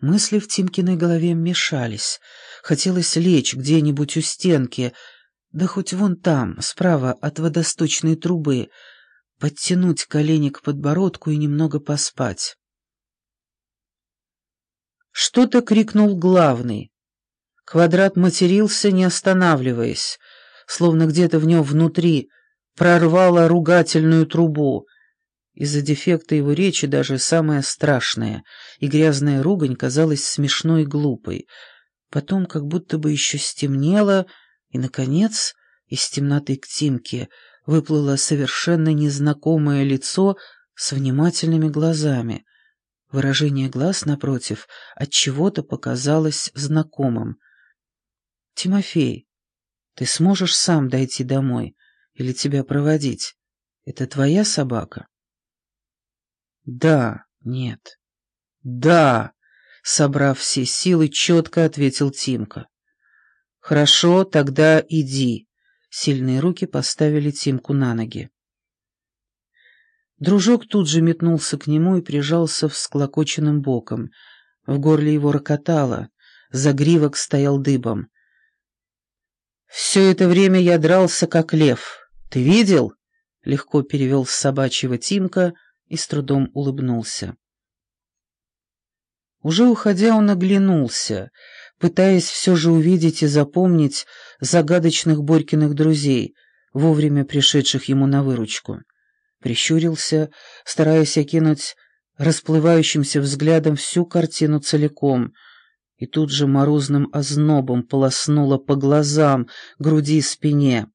Мысли в Тимкиной голове мешались. Хотелось лечь где-нибудь у стенки, да хоть вон там, справа от водосточной трубы, подтянуть колени к подбородку и немного поспать. Что-то крикнул главный. Квадрат матерился, не останавливаясь, словно где-то в нем внутри прорвало ругательную трубу. Из-за дефекта его речи даже самая страшная и грязная ругань казалась смешной и глупой. Потом как будто бы еще стемнело, и, наконец, из темноты к Тимке выплыло совершенно незнакомое лицо с внимательными глазами. Выражение глаз, напротив, от чего то показалось знакомым. «Тимофей, ты сможешь сам дойти домой или тебя проводить? Это твоя собака?» «Да, нет, да», — собрав все силы, четко ответил Тимка. «Хорошо, тогда иди». Сильные руки поставили Тимку на ноги. Дружок тут же метнулся к нему и прижался всклокоченным боком. В горле его рокотало, загривок стоял дыбом. «Все это время я дрался, как лев. Ты видел?» — легко перевел с собачьего Тимка — и с трудом улыбнулся. Уже уходя, он оглянулся, пытаясь все же увидеть и запомнить загадочных Борькиных друзей, вовремя пришедших ему на выручку. Прищурился, стараясь окинуть расплывающимся взглядом всю картину целиком, и тут же морозным ознобом полоснуло по глазам, груди и спине.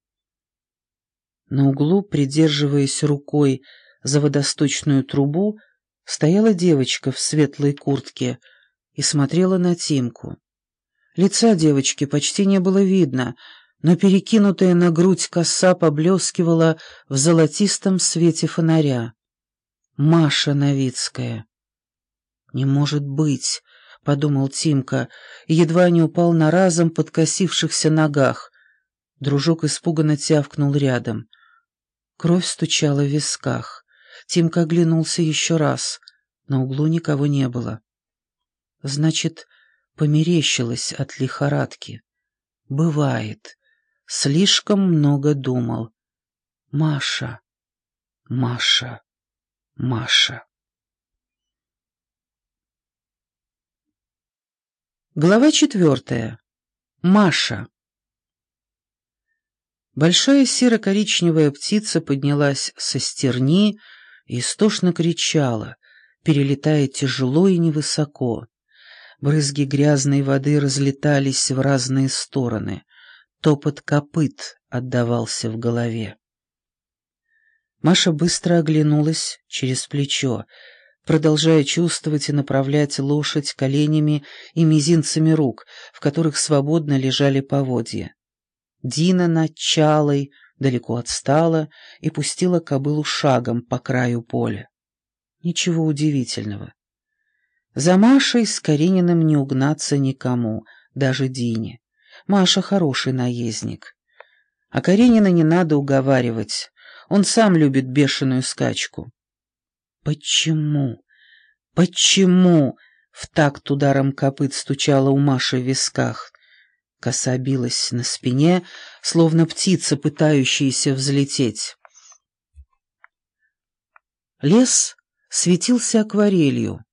На углу, придерживаясь рукой за водосточную трубу стояла девочка в светлой куртке и смотрела на Тимку. Лица девочки почти не было видно, но перекинутая на грудь коса поблескивала в золотистом свете фонаря. Маша Новицкая. «Не может быть!» — подумал Тимка, и едва не упал на разом подкосившихся ногах. Дружок испуганно тявкнул рядом. Кровь стучала в висках. Тимка оглянулся еще раз. На углу никого не было. Значит, померещилось от лихорадки. Бывает. Слишком много думал. Маша, Маша, Маша. Глава четвертая. Маша. Большая серо-коричневая птица поднялась со стерни, истошно кричала, перелетая тяжело и невысоко. Брызги грязной воды разлетались в разные стороны. Топот копыт отдавался в голове. Маша быстро оглянулась через плечо, продолжая чувствовать и направлять лошадь коленями и мизинцами рук, в которых свободно лежали поводья. Дина над далеко отстала и пустила кобылу шагом по краю поля. Ничего удивительного. За Машей с Карениным не угнаться никому, даже Дине. Маша хороший наездник. А Каренина не надо уговаривать, он сам любит бешеную скачку. Почему? Почему? В такт ударом копыт стучала у Маши в висках. Коса билась на спине, словно птица, пытающаяся взлететь. Лес светился акварелью,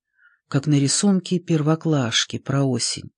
как на рисунке первоклашки про осень.